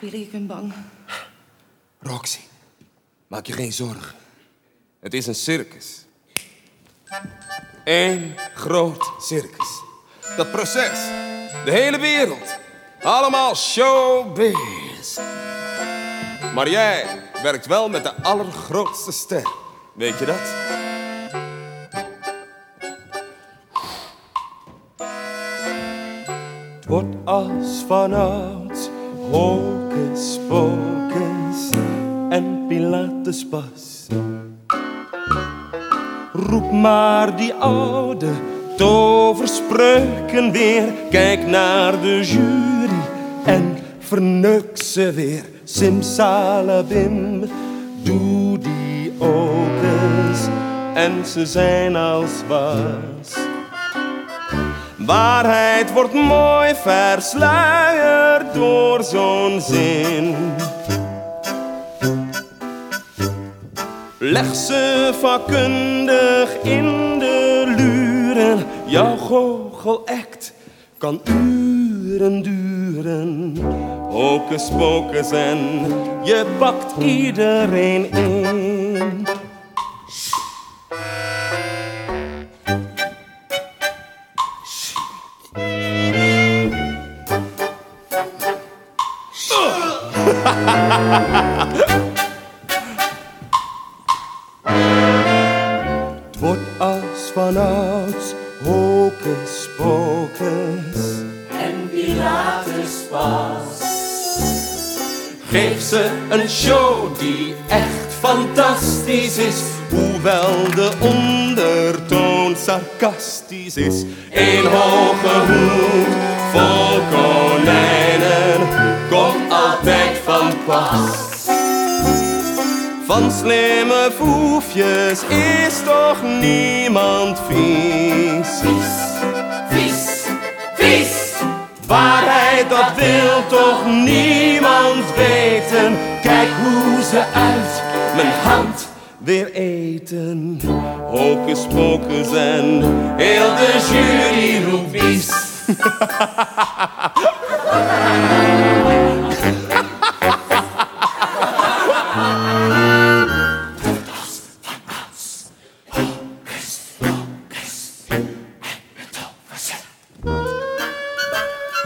Billy, ik ben bang. Roxy, maak je geen zorgen. Het is een circus. Eén groot circus. Dat proces, de hele wereld. Allemaal showbiz. Maar jij werkt wel met de allergrootste ster. Weet je dat? Het wordt als vanouds hocus pocus en Pilatus pas. Roep maar die oude toverspreuken weer. Kijk naar de jury en verneuk ze weer. Simsalabim, doe die ook. En ze zijn als was. Waarheid wordt mooi versluierd door zo'n zin. Leg ze vakkundig in de luren. Jouw goochelact kan uren duren. Hocus pocus en je pakt iedereen in. Het wordt als vanouds hocus pocus. En Pilatus pas. Geef ze een show die echt fantastisch is. Hoewel de ondertoon sarcastisch is. Een hoge hoed vol van slimme foefjes is toch niemand vies. Vies, vies. Waarheid, dat wil toch niemand weten. Kijk hoe ze uit mijn hand weer eten. Hocus pocus en heel de jury roept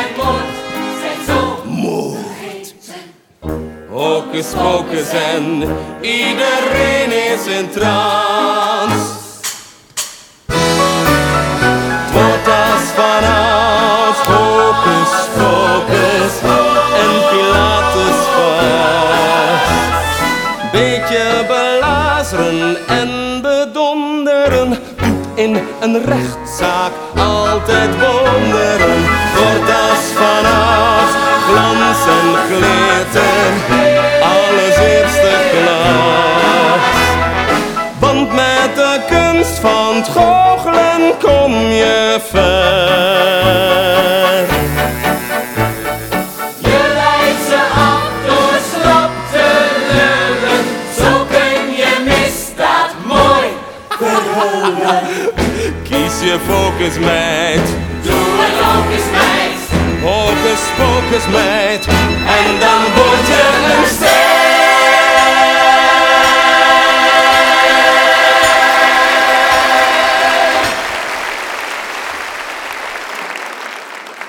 en moord zijn zo Hocus pocus en iedereen is in trance. In een rechtszaak altijd wonderen. Wordt als vanouds glans en glitter, focus, meid. Doe ook eens meid. Hocus pocus, meid. En dan word